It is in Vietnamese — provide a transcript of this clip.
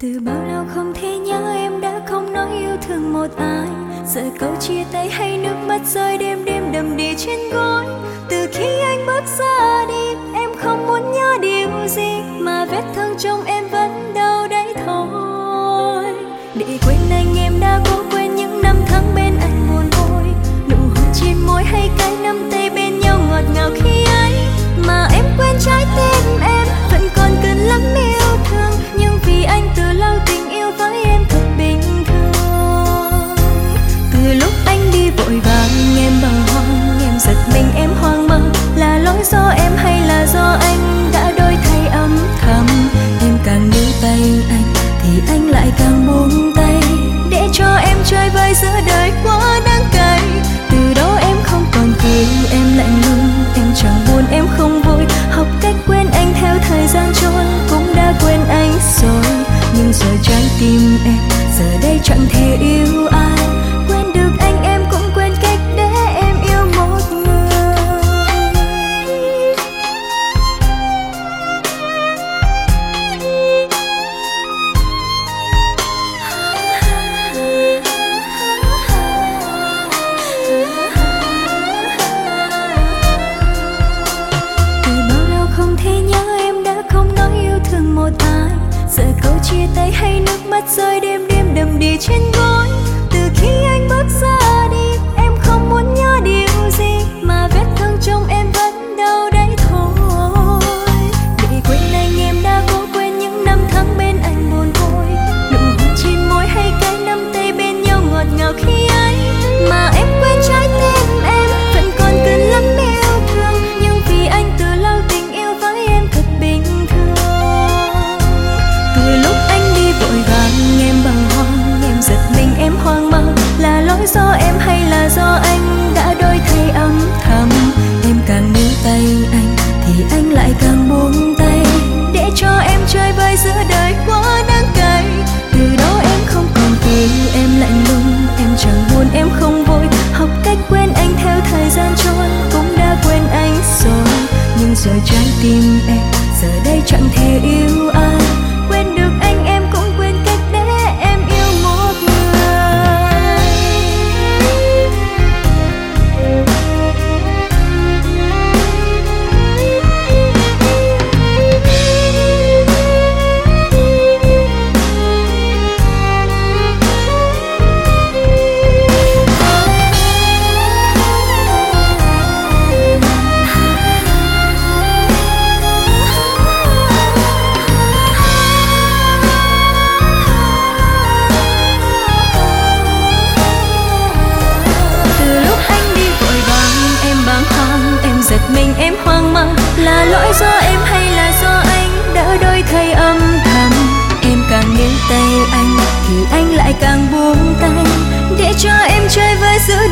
từ bao lâu không thể nhớ em đã không nói yêu thương một ai. Giờ câu chia tay hay nước mắt rơi đêm đêm đầm đìa trên gối. Từ khi anh bước ra đi, em không muốn nhớ điều gì mà vết thì anh lại càng buông tay. Để cho em chơi vơi giữa đời quá đáng cay. Từ đó em không còn cười, em lạnh lùng em chẳng buồn, em không vui. Học cách quên anh theo thời gian trôi. Cũng đã quên anh rồi, nhưng giờ trái tim em giờ đây chẳng thể yêu chia tay hay nước mắt rơi đêm đêm đầm đìa trên gối. Chơi giữa đời quá đáng cay. Từ đó em không còn cười, em lạnh lùng, em chẳng buồn, em không vội. Học cách quên anh theo thời gian trôi, cũng đã quên anh rồi. Nhưng giờ trái tim em, giờ đây chẳng thể yêu ai. Hoang mang. Là lỗi do em hay là do anh? Đã đôi thay âm thầm. Em càng níu tay anh, thì anh lại càng buông tay. Để cho em chơi với giữa